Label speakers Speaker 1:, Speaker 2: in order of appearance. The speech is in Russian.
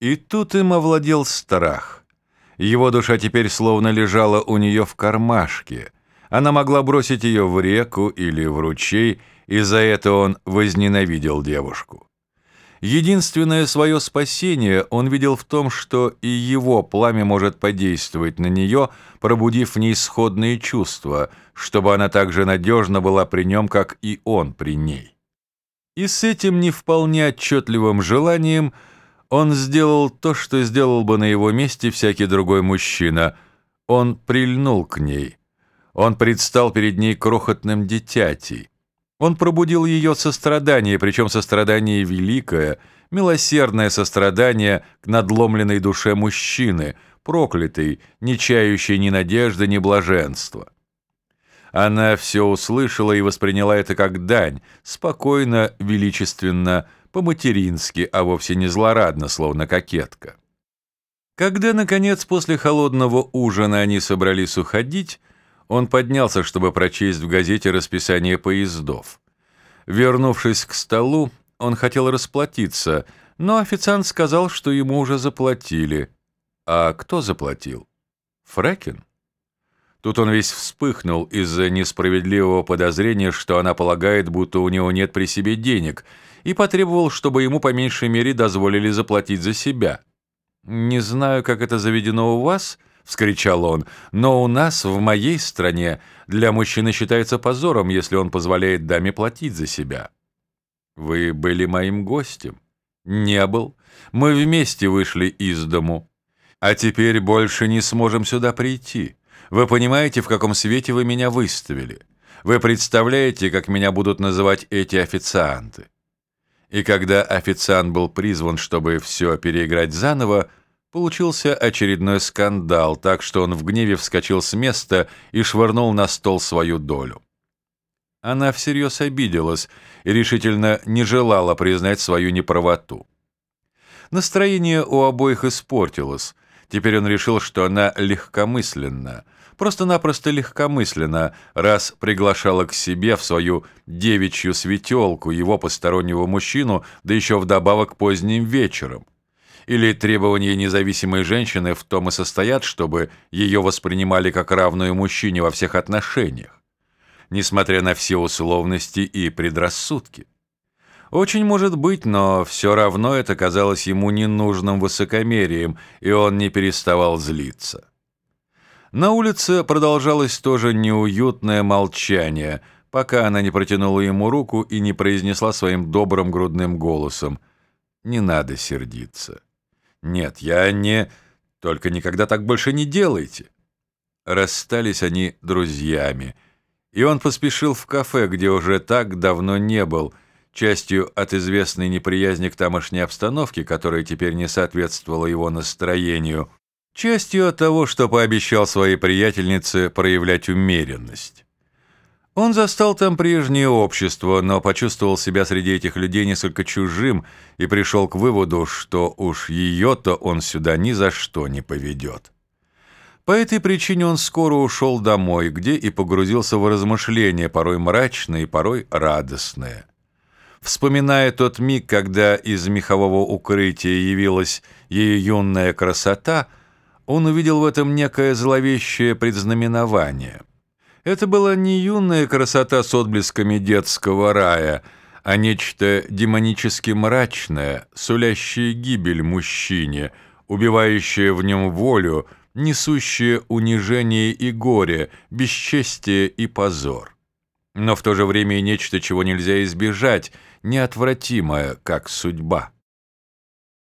Speaker 1: И тут им овладел страх. Его душа теперь словно лежала у нее в кармашке. Она могла бросить ее в реку или в ручей, и за это он возненавидел девушку. Единственное свое спасение он видел в том, что и его пламя может подействовать на нее, пробудив в ней сходные чувства, чтобы она так же надежно была при нем, как и он при ней. И с этим не вполне отчетливым желанием он сделал то, что сделал бы на его месте всякий другой мужчина. Он прильнул к ней. Он предстал перед ней крохотным дитятей. Он пробудил ее сострадание, причем сострадание великое, милосердное сострадание к надломленной душе мужчины, проклятой, не чающей ни надежды, ни блаженства. Она все услышала и восприняла это как дань, спокойно, величественно, по-матерински, а вовсе не злорадно, словно кокетка. Когда, наконец, после холодного ужина они собрались уходить, он поднялся, чтобы прочесть в газете расписание поездов. Вернувшись к столу, он хотел расплатиться, но официант сказал, что ему уже заплатили. А кто заплатил? Фрэкин? Тут он весь вспыхнул из-за несправедливого подозрения, что она полагает, будто у него нет при себе денег, и потребовал, чтобы ему по меньшей мере дозволили заплатить за себя. «Не знаю, как это заведено у вас», —— вскричал он, — «но у нас, в моей стране, для мужчины считается позором, если он позволяет даме платить за себя». «Вы были моим гостем?» «Не был. Мы вместе вышли из дому. А теперь больше не сможем сюда прийти. Вы понимаете, в каком свете вы меня выставили? Вы представляете, как меня будут называть эти официанты?» И когда официант был призван, чтобы все переиграть заново, Получился очередной скандал, так что он в гневе вскочил с места и швырнул на стол свою долю. Она всерьез обиделась и решительно не желала признать свою неправоту. Настроение у обоих испортилось. Теперь он решил, что она легкомысленна, просто-напросто легкомысленно, раз приглашала к себе в свою девичью светелку его постороннего мужчину, да еще вдобавок поздним вечером. Или требования независимой женщины в том и состоят, чтобы ее воспринимали как равную мужчине во всех отношениях, несмотря на все условности и предрассудки. Очень может быть, но все равно это казалось ему ненужным высокомерием, и он не переставал злиться. На улице продолжалось тоже неуютное молчание, пока она не протянула ему руку и не произнесла своим добрым грудным голосом «Не надо сердиться». «Нет, я не... Только никогда так больше не делайте». Расстались они друзьями, и он поспешил в кафе, где уже так давно не был, частью от известной неприязни к тамошней обстановке, которая теперь не соответствовала его настроению, частью от того, что пообещал своей приятельнице проявлять умеренность. Он застал там прежнее общество, но почувствовал себя среди этих людей несколько чужим и пришел к выводу, что уж ее-то он сюда ни за что не поведет. По этой причине он скоро ушел домой, где и погрузился в размышления, порой мрачные, порой радостные. Вспоминая тот миг, когда из мехового укрытия явилась ее юная красота, он увидел в этом некое зловещее предзнаменование — это была не юная красота с отблесками детского рая, а нечто демонически мрачное, сулящее гибель мужчине, убивающее в нем волю, несущее унижение и горе, бесчестие и позор. Но в то же время и нечто, чего нельзя избежать, неотвратимое, как судьба.